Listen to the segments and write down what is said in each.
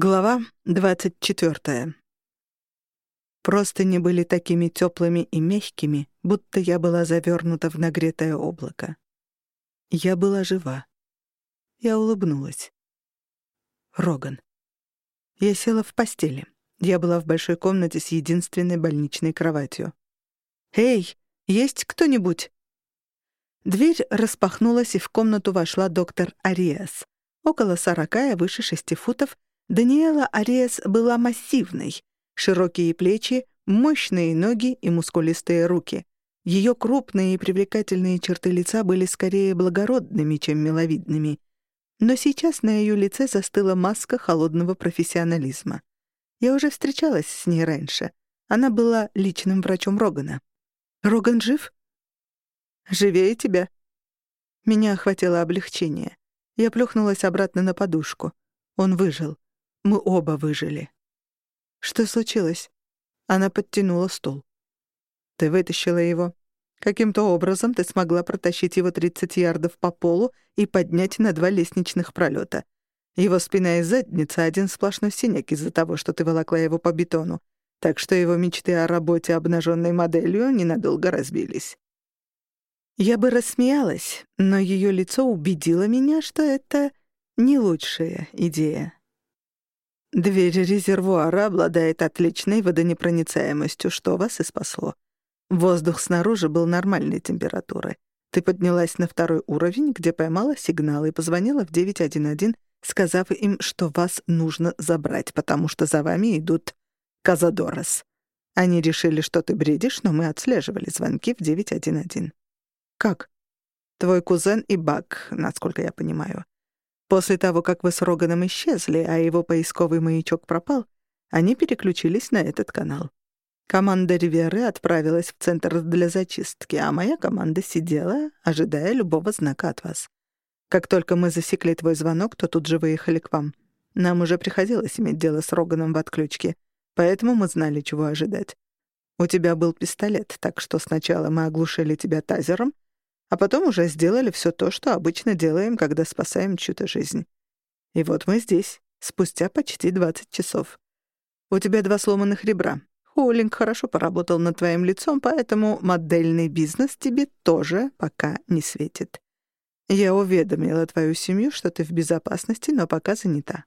Глава двадцать четвёртая. Простыни были такими тёплыми и мягкими, будто я была завёрнута в нагретое облако. Я была жива. Я улыбнулась. Роган. Я села в постели. Я была в большой комнате с единственной больничной кроватью. «Эй, есть кто-нибудь?» Дверь распахнулась, и в комнату вошла доктор Ариас. Около сорока и выше шести футов — Даниэла Ариес была массивной. Широкие плечи, мощные ноги и мускулистые руки. Ее крупные и привлекательные черты лица были скорее благородными, чем миловидными. Но сейчас на ее лице застыла маска холодного профессионализма. Я уже встречалась с ней раньше. Она была личным врачом Рогана. «Роган жив?» «Живее тебя». Меня охватило облегчение. Я плюхнулась обратно на подушку. Он выжил. Мы оба выжили. Что случилось? Она подтянула стул. Ты вытащила его. Каким-то образом ты смогла протащить его 30 ярдов по полу и поднять на два лестничных пролета. Его спина и задница — один сплошной синяк из-за того, что ты волокла его по бетону, так что его мечты о работе обнаженной моделью ненадолго разбились. Я бы рассмеялась, но ее лицо убедило меня, что это не лучшая идея. Дверь резервуара обладает отличной водонепроницаемостью, что вас и спасло. Воздух снаружи был нормальной температуры. Ты поднялась на второй уровень, где поймала сигнал и позвонила в 911, сказав им, что вас нужно забрать, потому что за вами идут Казадорос. Они решили, что ты бредишь, но мы отслеживали звонки в 911. Как? Твой кузен и Бак, насколько я понимаю. После того, как вы с Роганом исчезли, а его поисковый маячок пропал, они переключились на этот канал. Команда Риверы отправилась в центр для зачистки, а моя команда сидела, ожидая любого знака от вас. Как только мы засекли твой звонок, то тут же выехали к вам. Нам уже приходилось иметь дело с Роганом в отключке, поэтому мы знали, чего ожидать. У тебя был пистолет, так что сначала мы оглушили тебя тазером, а потом уже сделали все то, что обычно делаем, когда спасаем чью-то жизнь. И вот мы здесь, спустя почти 20 часов. У тебя два сломанных ребра. Хоулинг хорошо поработал над твоим лицом, поэтому модельный бизнес тебе тоже пока не светит. Я уведомила твою семью, что ты в безопасности, но пока занята.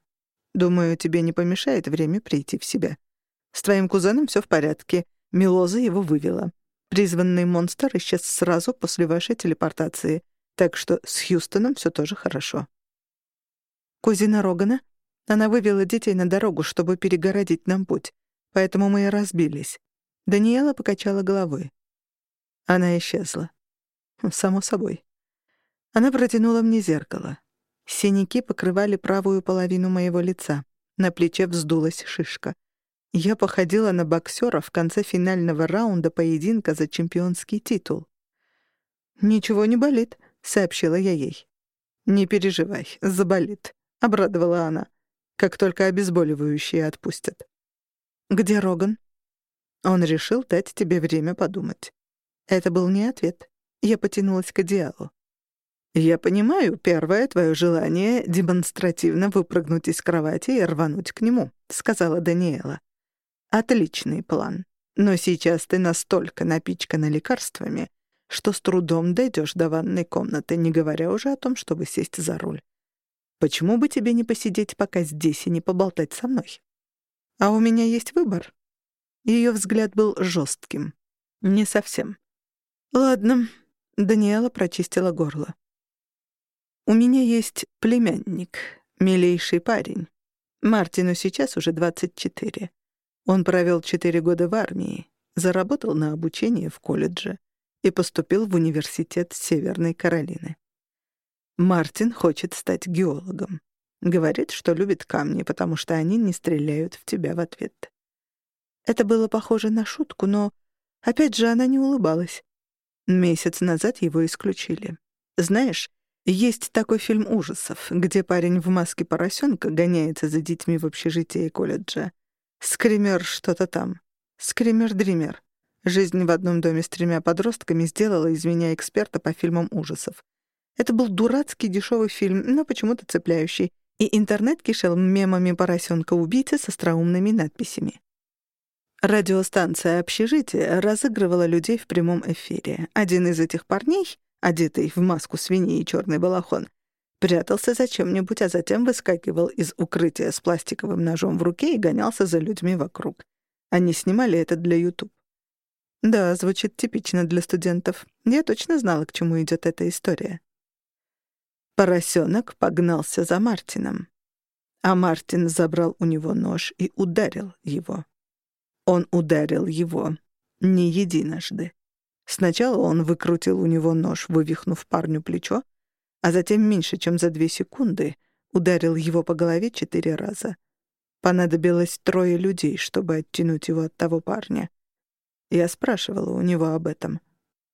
Думаю, тебе не помешает время прийти в себя. С твоим кузеном все в порядке. Милоза его вывела. Призванный монстр исчез сразу после вашей телепортации, так что с Хьюстоном все тоже хорошо. Кузина Рогана? Она вывела детей на дорогу, чтобы перегородить нам путь, поэтому мы и разбились. Даниэла покачала головой. Она исчезла. Само собой. Она протянула мне зеркало. Синяки покрывали правую половину моего лица. На плече вздулась шишка. Я походила на боксера в конце финального раунда поединка за чемпионский титул. «Ничего не болит», — сообщила я ей. «Не переживай, заболит», — обрадовала она, как только обезболивающие отпустят. «Где Роган?» Он решил дать тебе время подумать. Это был не ответ. Я потянулась к одеялу. «Я понимаю, первое твое желание — демонстративно выпрыгнуть из кровати и рвануть к нему», — сказала Даниэла. Отличный план. Но сейчас ты настолько напичкана лекарствами, что с трудом дойдешь до ванной комнаты, не говоря уже о том, чтобы сесть за руль. Почему бы тебе не посидеть пока здесь и не поболтать со мной? А у меня есть выбор. Ее взгляд был жестким. Не совсем. Ладно. Даниэла прочистила горло. У меня есть племянник, милейший парень. Мартину сейчас уже 24. Он провел четыре года в армии, заработал на обучение в колледже и поступил в университет Северной Каролины. Мартин хочет стать геологом. Говорит, что любит камни, потому что они не стреляют в тебя в ответ. Это было похоже на шутку, но, опять же, она не улыбалась. Месяц назад его исключили. Знаешь, есть такой фильм ужасов, где парень в маске поросенка гоняется за детьми в общежитии колледжа. Скример что-то там. Скример-дример. Жизнь в одном доме с тремя подростками сделала из меня эксперта по фильмам ужасов. Это был дурацкий дешевый фильм, но почему-то цепляющий, и интернет кишел мемами поросенка-убийцы с остроумными надписями. Радиостанция общежития разыгрывала людей в прямом эфире. Один из этих парней, одетый в маску свиньи и черный балахон, прятался за чем-нибудь, а затем выскакивал из укрытия с пластиковым ножом в руке и гонялся за людьми вокруг. Они снимали это для YouTube. Да, звучит типично для студентов. Я точно знала, к чему идет эта история. Поросенок погнался за Мартином. А Мартин забрал у него нож и ударил его. Он ударил его не единожды. Сначала он выкрутил у него нож, вывихнув парню плечо, а затем меньше чем за две секунды ударил его по голове четыре раза. Понадобилось трое людей, чтобы оттянуть его от того парня. Я спрашивала у него об этом.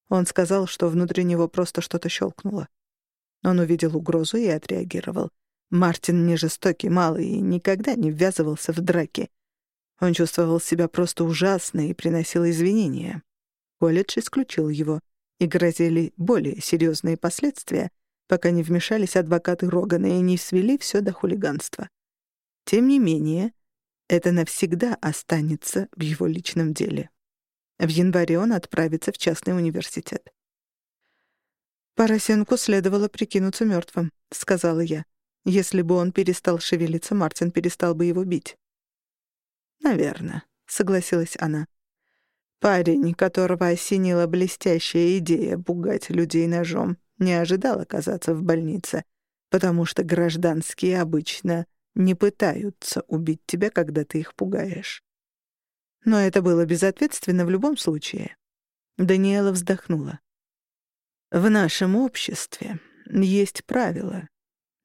Он сказал, что внутри него просто что-то щелкнуло. Он увидел угрозу и отреагировал. Мартин не жестокий, малый и никогда не ввязывался в драки. Он чувствовал себя просто ужасно и приносил извинения. Колледж исключил его, и грозили более серьезные последствия, пока не вмешались адвокаты Рогана и не свели все до хулиганства. Тем не менее, это навсегда останется в его личном деле. В январе он отправится в частный университет. «Поросенку следовало прикинуться мертвым», — сказала я. «Если бы он перестал шевелиться, Мартин перестал бы его бить». «Наверно», — согласилась она. Парень, которого осенила блестящая идея пугать людей ножом, не ожидал оказаться в больнице, потому что гражданские обычно не пытаются убить тебя, когда ты их пугаешь. Но это было безответственно в любом случае. Даниэла вздохнула. В нашем обществе есть правило.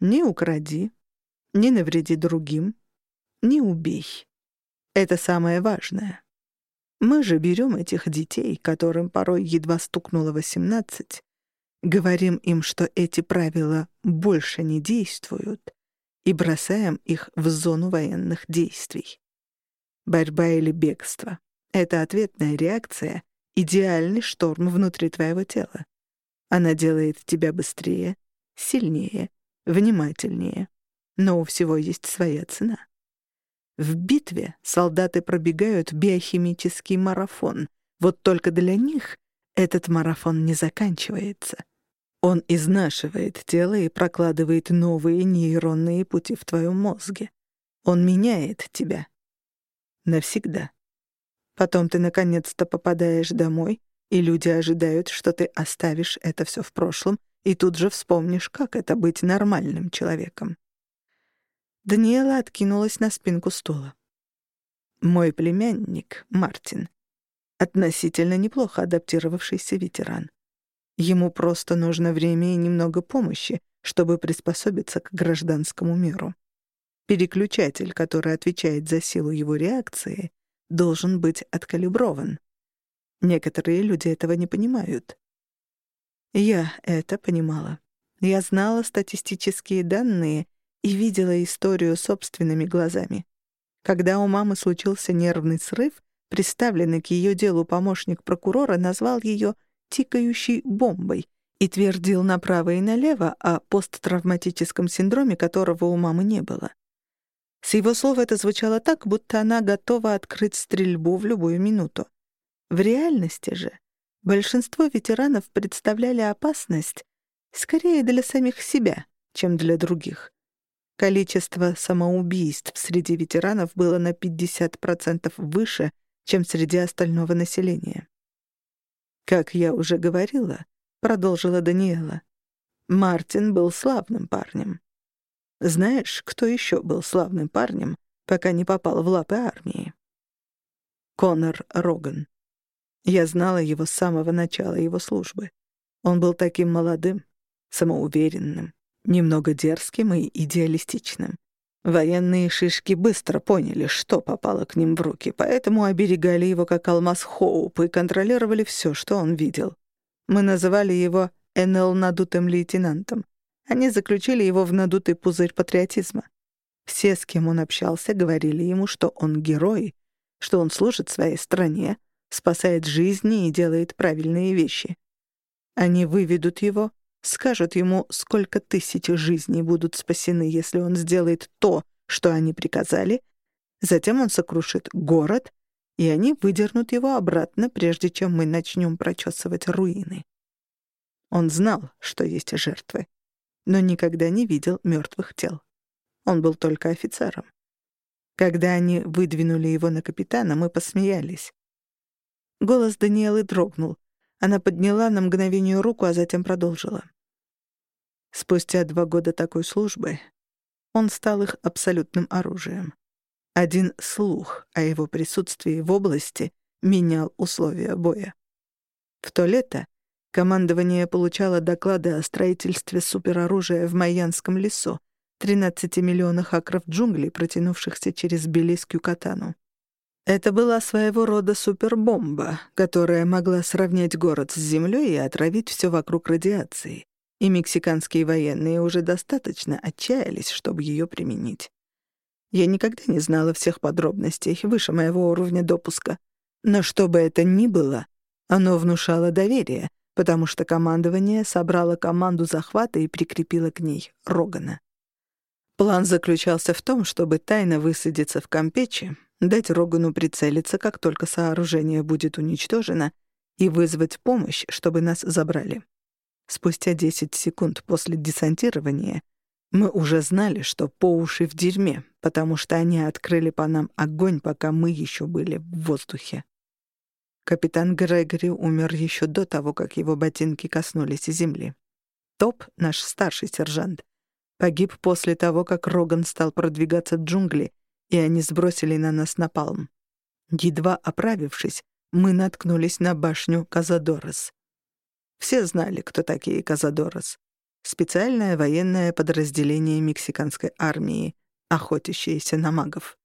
Не укради, не навреди другим, не убей. Это самое важное. Мы же берем этих детей, которым порой едва стукнуло восемнадцать, говорим им, что эти правила больше не действуют, и бросаем их в зону военных действий. Борьба или бегство — это ответная реакция, идеальный шторм внутри твоего тела. Она делает тебя быстрее, сильнее, внимательнее. Но у всего есть своя цена. В битве солдаты пробегают биохимический марафон. Вот только для них этот марафон не заканчивается. Он изнашивает тело и прокладывает новые нейронные пути в твоем мозге. Он меняет тебя. Навсегда. Потом ты наконец-то попадаешь домой, и люди ожидают, что ты оставишь это все в прошлом и тут же вспомнишь, как это быть нормальным человеком. Даниэла откинулась на спинку стула. Мой племянник, Мартин, относительно неплохо адаптировавшийся ветеран. Ему просто нужно время и немного помощи, чтобы приспособиться к гражданскому миру. Переключатель, который отвечает за силу его реакции, должен быть откалиброван. Некоторые люди этого не понимают. Я это понимала. Я знала статистические данные и видела историю собственными глазами. Когда у мамы случился нервный срыв, представленный к ее делу помощник прокурора назвал ее «тикающей бомбой» и твердил направо и налево о посттравматическом синдроме, которого у мамы не было. С его слов это звучало так, будто она готова открыть стрельбу в любую минуту. В реальности же большинство ветеранов представляли опасность скорее для самих себя, чем для других. Количество самоубийств среди ветеранов было на 50% выше, чем среди остального населения. «Как я уже говорила», — продолжила Даниэла, Мартин был славным парнем. Знаешь, кто еще был славным парнем, пока не попал в лапы армии? Конор Роган. Я знала его с самого начала его службы. Он был таким молодым, самоуверенным, немного дерзким и идеалистичным. Военные шишки быстро поняли, что попало к ним в руки, поэтому оберегали его как алмаз Хоуп и контролировали все, что он видел. Мы называли его НЛ надутым лейтенантом. Они заключили его в надутый пузырь патриотизма. Все, с кем он общался, говорили ему, что он герой, что он служит своей стране, спасает жизни и делает правильные вещи. Они выведут его, скажут ему, сколько тысяч жизней будут спасены, если он сделает то, что они приказали, затем он сокрушит город, и они выдернут его обратно, прежде чем мы начнем прочесывать руины. Он знал, что есть жертвы, но никогда не видел мертвых тел. Он был только офицером. Когда они выдвинули его на капитана, мы посмеялись. Голос Даниэлы дрогнул. Она подняла на мгновение руку, а затем продолжила. Спустя два года такой службы он стал их абсолютным оружием. Один слух о его присутствии в области менял условия боя. В то лето командование получало доклады о строительстве супероружия в Майянском лесу, 13 миллионах акров джунглей, протянувшихся через Белийскую катану. Это была своего рода супербомба, которая могла сравнять город с землей и отравить все вокруг радиацией. И мексиканские военные уже достаточно отчаялись, чтобы ее применить. Я никогда не знала всех подробностей выше моего уровня допуска. Но что бы это ни было, оно внушало доверие, потому что командование собрало команду захвата и прикрепило к ней Рогана. План заключался в том, чтобы тайно высадиться в Кампече, дать Рогану прицелиться, как только сооружение будет уничтожено, и вызвать помощь, чтобы нас забрали. Спустя 10 секунд после десантирования мы уже знали, что по уши в дерьме, потому что они открыли по нам огонь, пока мы еще были в воздухе. Капитан Грегори умер еще до того, как его ботинки коснулись земли. Топ, наш старший сержант, Погиб после того, как Роган стал продвигаться в джунгли, и они сбросили на нас напалм. Едва оправившись, мы наткнулись на башню Казадорос. Все знали, кто такие Казадорос. Специальное военное подразделение мексиканской армии, охотящееся на магов.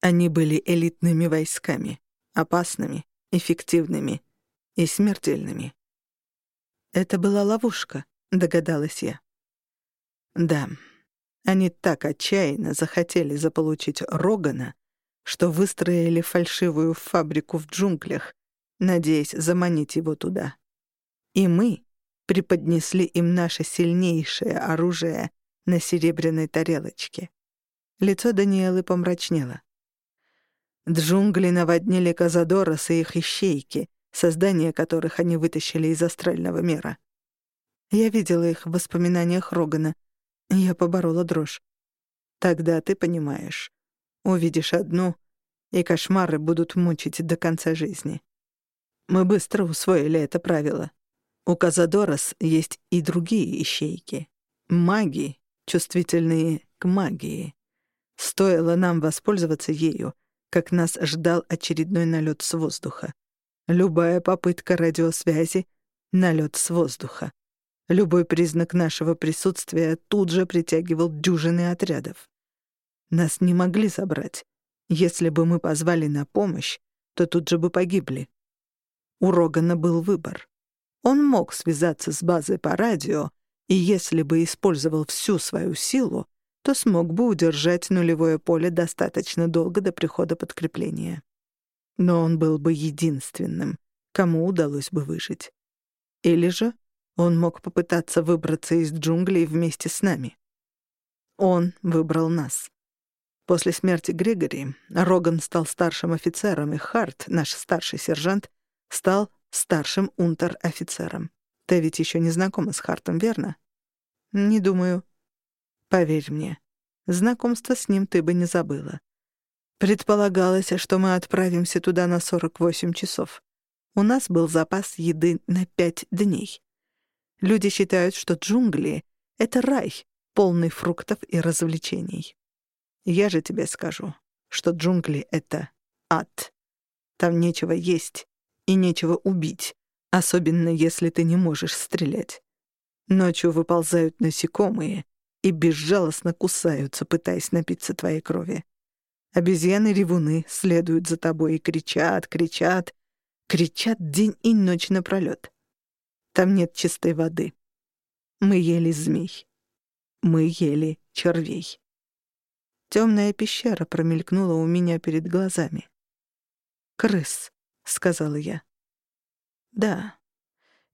Они были элитными войсками, опасными, эффективными и смертельными. «Это была ловушка», — догадалась я. Да, они так отчаянно захотели заполучить Рогана, что выстроили фальшивую фабрику в джунглях, надеясь заманить его туда. И мы преподнесли им наше сильнейшее оружие на серебряной тарелочке. Лицо Даниэлы помрачнело. Джунгли наводнили Казадорос и их ищейки, создания которых они вытащили из астрального мира. Я видела их в воспоминаниях Рогана, я поборола дрожь. Тогда ты понимаешь. Увидишь одну, и кошмары будут мучить до конца жизни. Мы быстро усвоили это правило. У Казадорос есть и другие ищейки. Маги, чувствительные к магии. Стоило нам воспользоваться ею, как нас ждал очередной налет с воздуха. Любая попытка радиосвязи — налет с воздуха. Любой признак нашего присутствия тут же притягивал дюжины отрядов. Нас не могли забрать. Если бы мы позвали на помощь, то тут же бы погибли. У Рогана был выбор. Он мог связаться с базой по радио, и если бы использовал всю свою силу, то смог бы удержать нулевое поле достаточно долго до прихода подкрепления. Но он был бы единственным, кому удалось бы выжить. Или же он мог попытаться выбраться из джунглей вместе с нами. Он выбрал нас. После смерти Грегори Роган стал старшим офицером, и Харт, наш старший сержант, стал старшим унтер-офицером. Ты ведь еще не знакома с Хартом, верно? Не думаю. Поверь мне, знакомство с ним ты бы не забыла. Предполагалось, что мы отправимся туда на 48 часов. У нас был запас еды на пять дней. Люди считают, что джунгли — это рай, полный фруктов и развлечений. Я же тебе скажу, что джунгли — это ад. Там нечего есть и нечего убить, особенно если ты не можешь стрелять. Ночью выползают насекомые и безжалостно кусаются, пытаясь напиться твоей крови. Обезьяны-ревуны следуют за тобой и кричат, кричат, кричат день и ночь напролёт. Там нет чистой воды. Мы ели змей. Мы ели червей. Темная пещера промелькнула у меня перед глазами. «Крыс», — сказала я. «Да,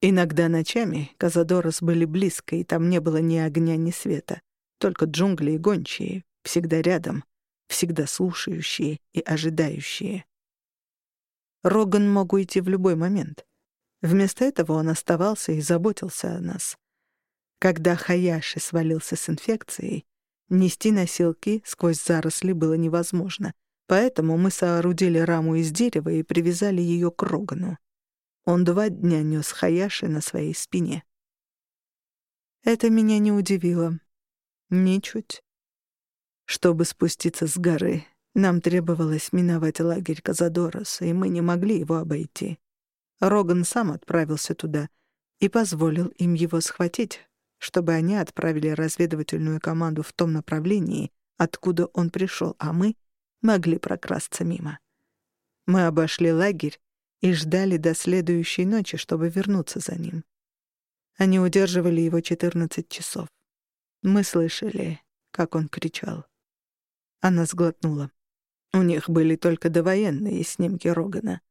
Иногда ночами Казадорос были близко, и там не было ни огня, ни света. Только джунгли и гончие, всегда рядом, всегда слушающие и ожидающие. Роган мог уйти в любой момент. Вместо этого он оставался и заботился о нас. Когда Хаяши свалился с инфекцией, нести носилки сквозь заросли было невозможно, поэтому мы соорудили раму из дерева и привязали ее к Рогану. Он два дня нес Хаяши на своей спине. Это меня не удивило. Ничуть. Чтобы спуститься с горы, нам требовалось миновать лагерь Казадороса, и мы не могли его обойти. Роган сам отправился туда и позволил им его схватить, чтобы они отправили разведывательную команду в том направлении, откуда он пришел, а мы могли прокрасться мимо. Мы обошли лагерь и ждали до следующей ночи, чтобы вернуться за ним. Они удерживали его 14 часов. Мы слышали, как он кричал. Она сглотнула. У них были только довоенные снимки Рогана.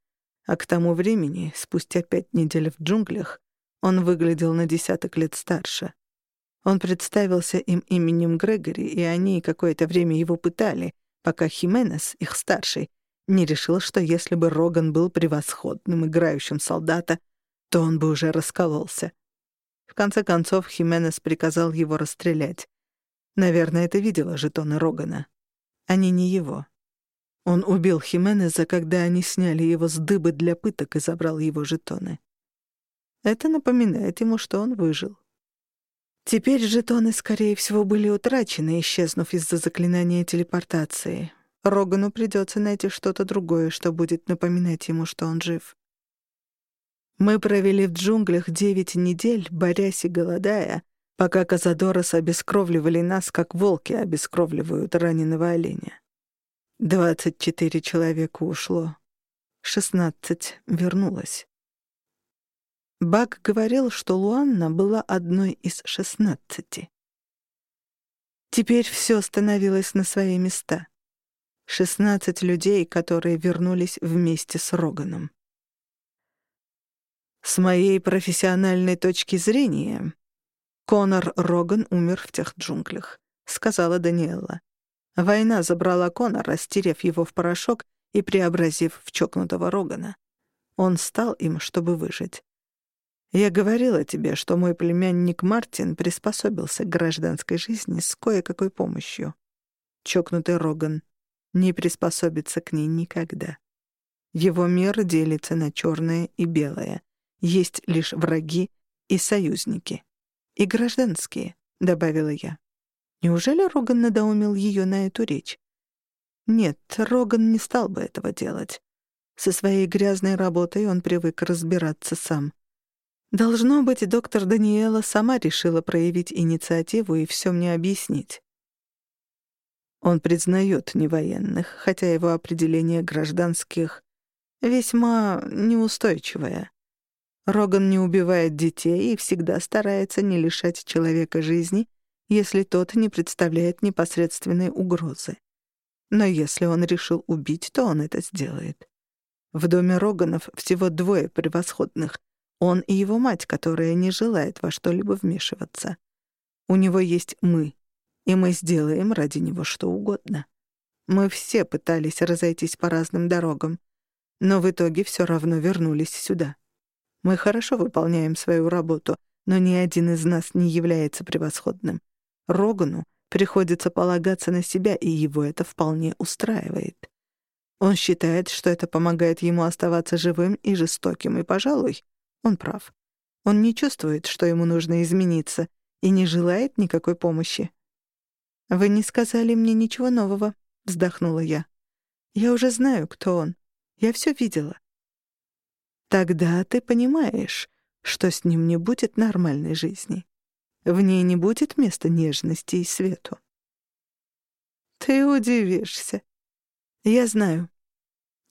А к тому времени, спустя пять недель в джунглях, он выглядел на десяток лет старше. Он представился им именем Грегори, и они какое-то время его пытали, пока Хименес, их старший, не решил, что если бы Роган был превосходным играющим солдата, то он бы уже раскололся. В конце концов, Хименес приказал его расстрелять. Наверное, это видела жетоны Рогана. Они не его. Он убил Хименеза, когда они сняли его с дыбы для пыток и забрал его жетоны. Это напоминает ему, что он выжил. Теперь жетоны, скорее всего, были утрачены, исчезнув из-за заклинания телепортации. Рогану придется найти что-то другое, что будет напоминать ему, что он жив. Мы провели в джунглях девять недель, борясь и голодая, пока Казадорос обескровливали нас, как волки обескровливают раненого оленя. Двадцать четыре человека ушло. Шестнадцать вернулось. Бак говорил, что Луанна была одной из шестнадцати. Теперь все становилось на свои места. Шестнадцать людей, которые вернулись вместе с Роганом. С моей профессиональной точки зрения, Конор Роган умер в тех джунглях, сказала Даниэла. Война забрала Конора, стерев его в порошок и преобразив в чокнутого Рогана. Он стал им, чтобы выжить. Я говорила тебе, что мой племянник Мартин приспособился к гражданской жизни с кое-какой помощью. Чокнутый Роган не приспособится к ней никогда. Его мир делится на черное и белое. Есть лишь враги и союзники. И гражданские, — добавила я. Неужели Роган надоумил ее на эту речь? Нет, Роган не стал бы этого делать. Со своей грязной работой он привык разбираться сам. Должно быть, доктор Даниэла сама решила проявить инициативу и все мне объяснить. Он признает невоенных, хотя его определение гражданских весьма неустойчивое. Роган не убивает детей и всегда старается не лишать человека жизни — если тот не представляет непосредственной угрозы. Но если он решил убить, то он это сделает. В доме Роганов всего двое превосходных. Он и его мать, которая не желает во что-либо вмешиваться. У него есть мы, и мы сделаем ради него что угодно. Мы все пытались разойтись по разным дорогам, но в итоге все равно вернулись сюда. Мы хорошо выполняем свою работу, но ни один из нас не является превосходным. Рогану приходится полагаться на себя, и его это вполне устраивает. Он считает, что это помогает ему оставаться живым и жестоким, и, пожалуй, он прав. Он не чувствует, что ему нужно измениться, и не желает никакой помощи. «Вы не сказали мне ничего нового», — вздохнула я. «Я уже знаю, кто он. Я все видела». «Тогда ты понимаешь, что с ним не будет нормальной жизни. В ней не будет места нежности и свету. Ты удивишься. Я знаю.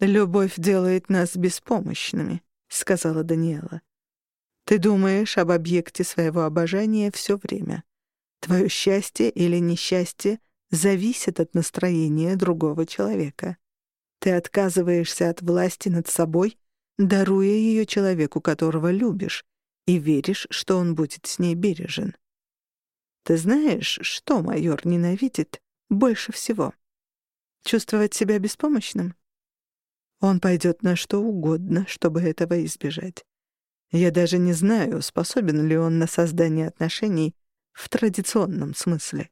Любовь делает нас беспомощными, сказала Даниэла. Ты думаешь об объекте своего обожания все время. Твое счастье или несчастье зависит от настроения другого человека. Ты отказываешься от власти над собой, даруя ее человеку, которого любишь, и веришь, что он будет с ней бережен. Ты знаешь, что майор ненавидит больше всего? Чувствовать себя беспомощным? Он пойдет на что угодно, чтобы этого избежать. Я даже не знаю, способен ли он на создание отношений в традиционном смысле.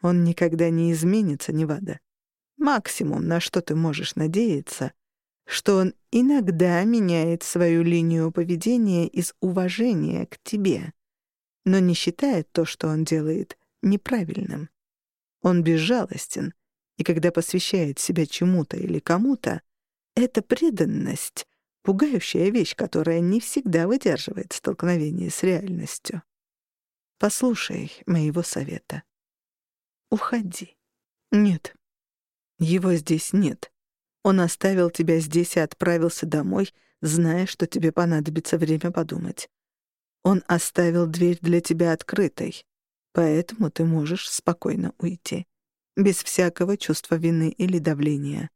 Он никогда не изменится, Невада. Максимум, на что ты можешь надеяться, что он иногда меняет свою линию поведения из уважения к тебе, но не считает то, что он делает, неправильным. Он безжалостен, и когда посвящает себя чему-то или кому-то, эта преданность — пугающая вещь, которая не всегда выдерживает столкновение с реальностью. Послушай моего совета. Уходи. Нет, его здесь нет. Он оставил тебя здесь и отправился домой, зная, что тебе понадобится время подумать. Он оставил дверь для тебя открытой, поэтому ты можешь спокойно уйти, без всякого чувства вины или давления.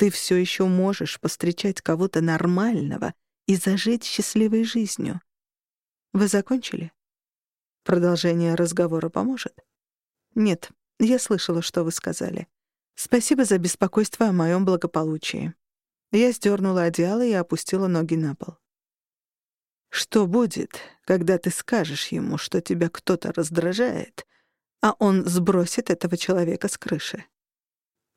Ты все еще можешь постречать кого-то нормального и зажить счастливой жизнью. Вы закончили? Продолжение разговора поможет? Нет, я слышала, что вы сказали. Спасибо за беспокойство о моем благополучии. Я сдернула одеяло и опустила ноги на пол. Что будет, когда ты скажешь ему, что тебя кто-то раздражает, а он сбросит этого человека с крыши?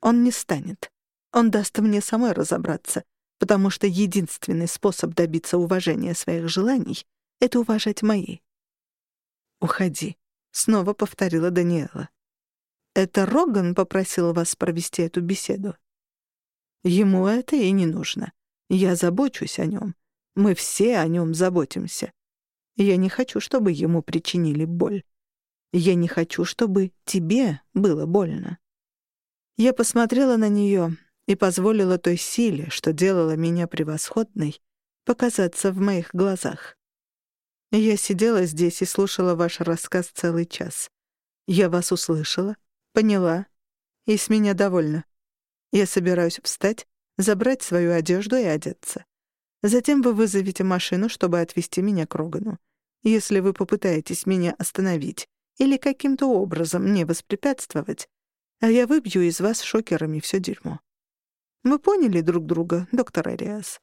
Он не станет. Он даст мне самой разобраться, потому что единственный способ добиться уважения своих желаний — это уважать мои. «Уходи», — снова повторила Даниэла. Это Роган попросил вас провести эту беседу? Ему это и не нужно. Я забочусь о нем. Мы все о нем заботимся. Я не хочу, чтобы ему причинили боль. Я не хочу, чтобы тебе было больно. Я посмотрела на нее и позволила той силе, что делала меня превосходной, показаться в моих глазах. Я сидела здесь и слушала ваш рассказ целый час. Я вас услышала, Поняла. И с меня довольна. Я собираюсь встать, забрать свою одежду и одеться. Затем вы вызовете машину, чтобы отвезти меня к Рогану. Если вы попытаетесь меня остановить или каким-то образом мне воспрепятствовать, а я выбью из вас шокерами все дерьмо. Мы поняли друг друга, доктор Ариас.